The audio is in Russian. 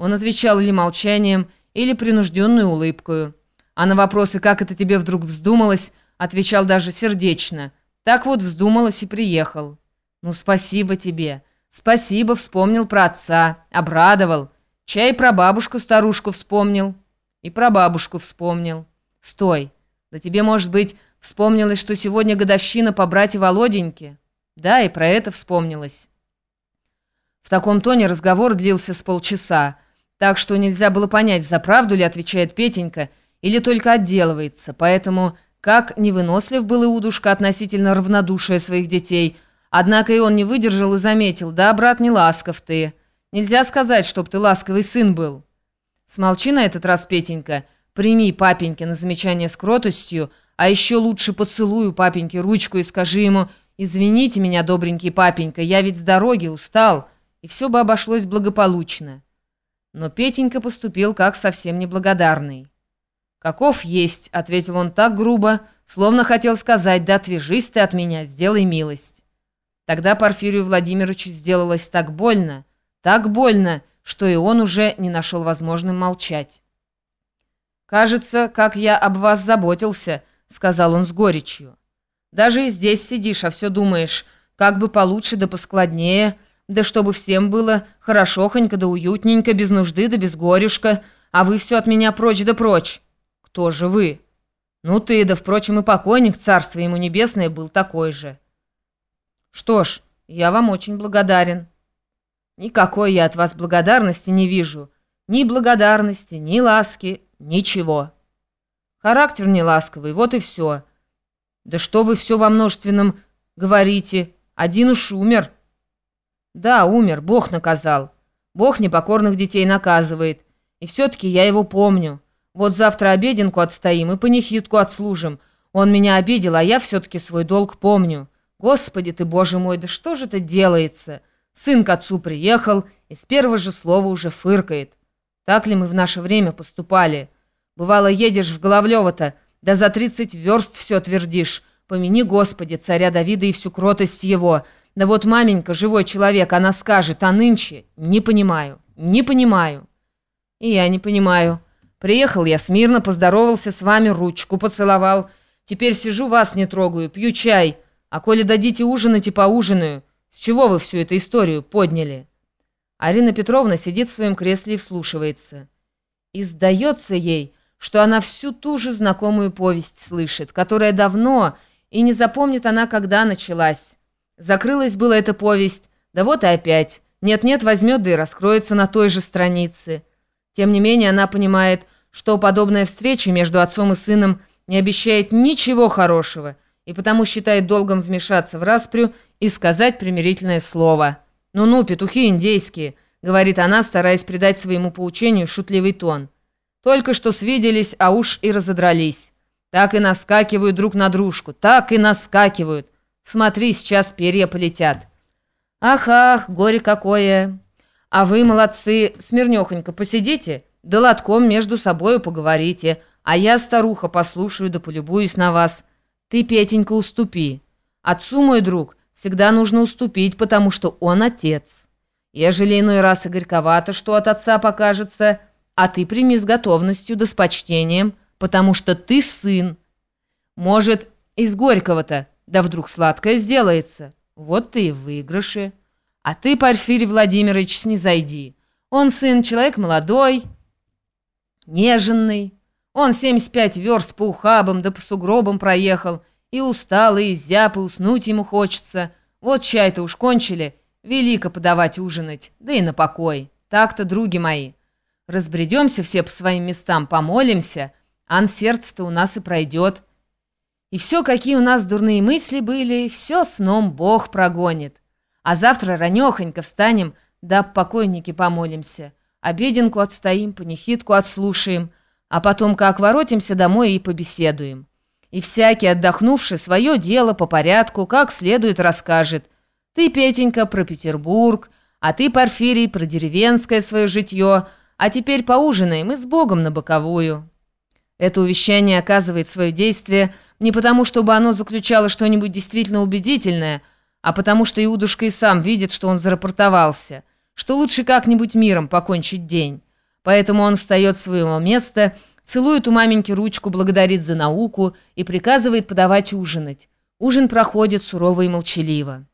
Он отвечал или молчанием, или принужденную улыбкою. А на вопросы «как это тебе вдруг вздумалось?» отвечал даже сердечно. Так вот вздумалось и приехал. «Ну, спасибо тебе. Спасибо, вспомнил про отца. Обрадовал. Чай про бабушку-старушку вспомнил. И про бабушку вспомнил. Стой. Да тебе, может быть, вспомнилось, что сегодня годовщина по брате Володеньке? Да, и про это вспомнилось». В таком тоне разговор длился с полчаса, так что нельзя было понять, взаправду ли отвечает Петенька, или только отделывается, поэтому, как невынослив был Иудушка относительно равнодушия своих детей, однако и он не выдержал и заметил, «Да, брат, не ласков ты. Нельзя сказать, чтоб ты ласковый сын был». «Смолчи на этот раз, Петенька, прими папеньке на замечание с кротостью, а еще лучше поцелую папеньке ручку и скажи ему, «Извините меня, добренький папенька, я ведь с дороги устал», и все бы обошлось благополучно. Но Петенька поступил как совсем неблагодарный. «Каков есть», — ответил он так грубо, словно хотел сказать, «да отвяжись ты от меня, сделай милость». Тогда Порфирию Владимировичу сделалось так больно, так больно, что и он уже не нашел возможным молчать. «Кажется, как я об вас заботился», — сказал он с горечью. «Даже и здесь сидишь, а все думаешь, как бы получше да поскладнее, да чтобы всем было хорошохонько да уютненько, без нужды да без горюшка, а вы все от меня прочь да прочь». «Кто же вы?» «Ну ты, да, впрочем, и покойник, царство ему небесное, был такой же». «Что ж, я вам очень благодарен». «Никакой я от вас благодарности не вижу. Ни благодарности, ни ласки, ничего. Характер не ласковый, вот и все. Да что вы все во множественном говорите? Один уж умер». «Да, умер, Бог наказал. Бог непокорных детей наказывает. И все-таки я его помню». Вот завтра обеденку отстоим и панихидку отслужим. Он меня обидел, а я все-таки свой долг помню. Господи ты, боже мой, да что же это делается? Сын к отцу приехал и с первого же слова уже фыркает. Так ли мы в наше время поступали? Бывало, едешь в Головлево-то, да за тридцать верст все твердишь. Помяни, Господи, царя Давида и всю кротость его. Да вот маменька, живой человек, она скажет, а нынче не понимаю, не понимаю. И я не понимаю. Приехал я смирно, поздоровался с вами, ручку поцеловал. Теперь сижу, вас не трогаю, пью чай. А коли дадите ужинать и поужинаю, с чего вы всю эту историю подняли?» Арина Петровна сидит в своем кресле и вслушивается. И сдается ей, что она всю ту же знакомую повесть слышит, которая давно, и не запомнит она, когда началась. Закрылась была эта повесть, да вот и опять. Нет-нет, возьмет, да и раскроется на той же странице. Тем не менее, она понимает, что подобная встреча между отцом и сыном не обещает ничего хорошего, и потому считает долгом вмешаться в распрю и сказать примирительное слово. «Ну-ну, петухи индейские», — говорит она, стараясь придать своему поучению шутливый тон. «Только что свиделись, а уж и разодрались. Так и наскакивают друг на дружку, так и наскакивают. Смотри, сейчас перья полетят». «Ах-ах, горе какое!» А вы, молодцы, смирнёхонько посидите, да лотком между собою поговорите, а я, старуха, послушаю да полюбуюсь на вас. Ты, Петенька, уступи. Отцу, мой друг, всегда нужно уступить, потому что он отец. Ежели иной раз и горьковато, что от отца покажется, а ты прими с готовностью да с почтением, потому что ты сын. Может, из горького-то, да вдруг сладкое сделается. Вот ты и в выигрыше». А ты, Порфирий Владимирович, снизойди. Он сын человек молодой, неженный. Он 75 верст по ухабам да по сугробам проехал. И устал, и изяб, и уснуть ему хочется. Вот чай-то уж кончили. Велико подавать ужинать, да и на покой. Так-то, други мои. Разбредемся все по своим местам, помолимся, ан сердце-то у нас и пройдет. И все, какие у нас дурные мысли были, все сном Бог прогонит. А завтра ранехонько встанем, да покойники помолимся. Обеденку отстоим, панихидку отслушаем, а потом как воротимся домой и побеседуем. И всякий, отдохнувший, свое дело по порядку, как следует расскажет. Ты, Петенька, про Петербург, а ты, Порфирий, про деревенское свое житье, а теперь поужинаем и с Богом на боковую. Это увещание оказывает свое действие не потому, чтобы оно заключало что-нибудь действительно убедительное, а потому что Иудушка и сам видит, что он зарапортовался, что лучше как-нибудь миром покончить день. Поэтому он встает с своего места, целует у маменьки ручку, благодарит за науку и приказывает подавать ужинать. Ужин проходит сурово и молчаливо.